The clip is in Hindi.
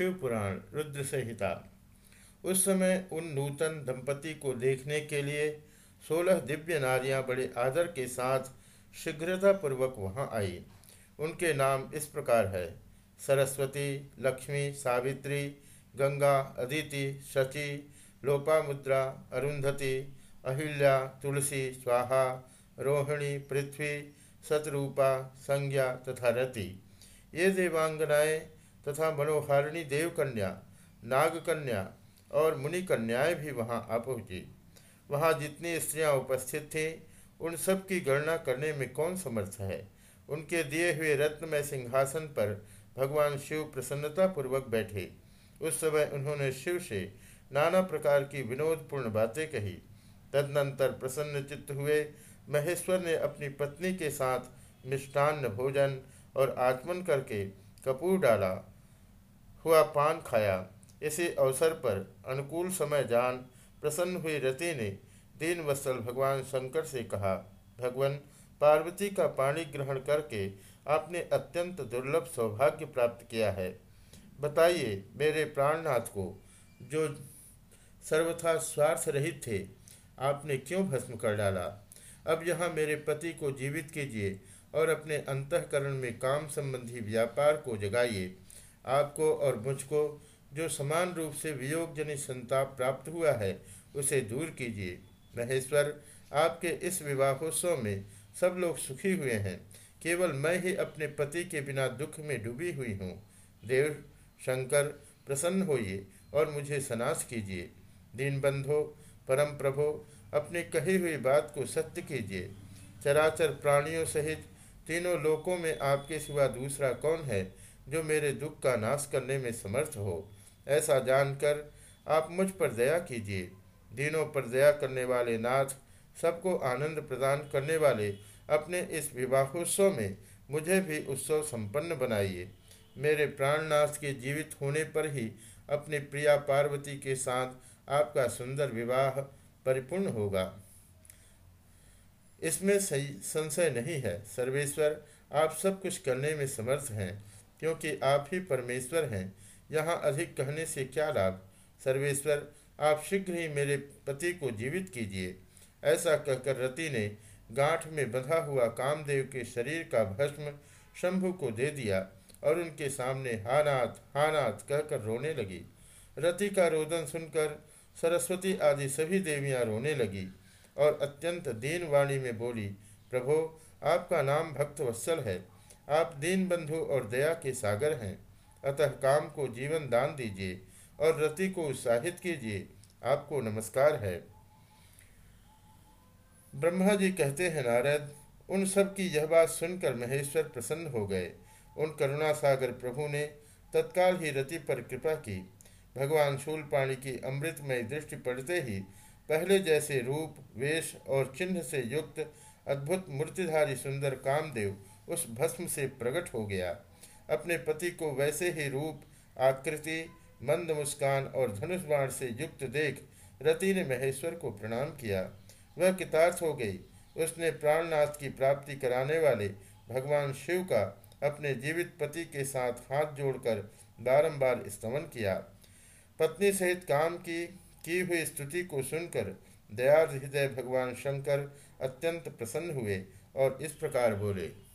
शिव पुराण, रुद्र संहिता उस समय उन नूतन दंपति को देखने के लिए सोलह दिव्य नारियाँ बड़े आदर के साथ शीघ्रतापूर्वक वहाँ आई। उनके नाम इस प्रकार है, सरस्वती, लक्ष्मी, सावित्री, गंगा, अदिति, शची, लोपामुद्रा, अरुंधति, अहिल्या, तुलसी, स्वाहा, रोहिणी, पृथ्वी, सतरूपा, संज्ञा तथा रति। ये देवांगनाएँ तथा मनोहारिणी देवकन्या, नागकन्या और मुनि कन्याएँ भी वहाँ आ पहुँची वहाँ जितनी स्त्रियाँ उपस्थित थीं, उन सब की गणना करने में कौन समर्थ है? उनके दिए हुए रत्न में सिंहासन पर भगवान शिव प्रसन्नतापूर्वक बैठे। उस समय उन्होंने शिव से नाना प्रकार की विनोदपूर्ण बातें कही। तदनंतर प्रसन्न चित्त हुए, महेश्वर ने अपनी पत्नी के साथ मिष्टान्न भोजन और आचमन करके कपूर डाला। हुआ पान खाया। इसी अवसर पर अनुकूल समय जान प्रसन्न हुई रति ने दीन वत्सल भगवान शंकर से कहा, भगवान, पार्वती का पाणी ग्रहण करके आपने अत्यंत दुर्लभ सौभाग्य प्राप्त किया है। बताइए मेरे प्राणनाथ को, जो सर्वथा स्वार्थ रहित थे, आपने क्यों भस्म कर डाला? अब यहाँ मेरे पति को जीवित कीजिए और अपने अंतकरण में काम संबंधी व्यापार को जगाइए। आपको और मुझको, जो समान रूप से वियोग जनित संताप प्राप्त हुआ है, उसे दूर कीजिए। महेश्वर, आपके इस विवाहोत्सव में सब लोग सुखी हुए हैं। केवल मैं ही अपने पति के बिना दुख में डूबी हुई हूँ। देव, शंकर, प्रसन्न होइए और मुझे सनाश कीजिए। दीन बंधो परम प्रभो अपनी कही हुई बात को सत्य कीजिए। चराचर प्राणियों सहित तीनों लोकों में आपके सिवा दूसरा कौन है? जो मेरे दुख का नाश करने में समर्थ हो, ऐसा जानकर आप मुझ पर दया कीजिए। दिनों पर दया करने वाले नाथ, सबको आनंद प्रदान करने वाले अपने इस विवाहोत्सव में मुझे भी उत्सव संपन्न बनाइए। मेरे प्राणनाथ के जीवित होने पर ही अपनी प्रिया पार्वती के साथ आपका सुंदर विवाह परिपूर्ण होगा। इसमें संशय नहीं है। सर्वेश्वर, आप सब कुछ करने में समर्थ हैं। क्योंकि आप ही परमेश्वर हैं। यहाँ अधिक कहने से क्या लाभ? सर्वेश्वर, आप शीघ्र ही मेरे पति को जीवित कीजिए। ऐसा कहकर रति ने गांठ में बंधा हुआ कामदेव के शरीर का भस्म शंभु को दे दिया और उनके सामने हानाथ हानाथ कहकर रोने लगी। रति का रोदन सुनकर सरस्वती आदि सभी देवियाँ रोने लगी और अत्यंत दीन वाणी में बोली, प्रभो, आपका नाम भक्त वत्सल है। आप दीन बंधु और दया के सागर हैं। अतः काम को जीवन दान दीजिए और रति को उत्साहित कीजिए। आपको नमस्कार है। ब्रह्मा जी कहते हैं, नारद, उन सब की यह बात सुनकर महेश्वर प्रसन्न हो गए। उन करुणा सागर प्रभु ने तत्काल ही रति पर कृपा की। भगवान शूलपाणी की अमृतमय दृष्टि पड़ते ही पहले जैसे रूप, वेश और चिन्ह से युक्त अद्भुत मूर्तिधारी सुंदर कामदेव उस भस्म से प्रकट हो गया। अपने पति को वैसे ही रूप, आकृति, मंद मुस्कान और धनुष बाण से युक्त देख रति ने महेश्वर को प्रणाम किया। वह कितार्थ हो गई। उसने प्राणनाथ की प्राप्ति कराने वाले भगवान शिव का अपने जीवित पति के साथ हाथ जोड़कर बारंबार स्तमन किया। पत्नी सहित काम की की हुई स्तुति को सुनकर दयाल हृदय भगवान शंकर अत्यंत प्रसन्न हुए और इस प्रकार बोले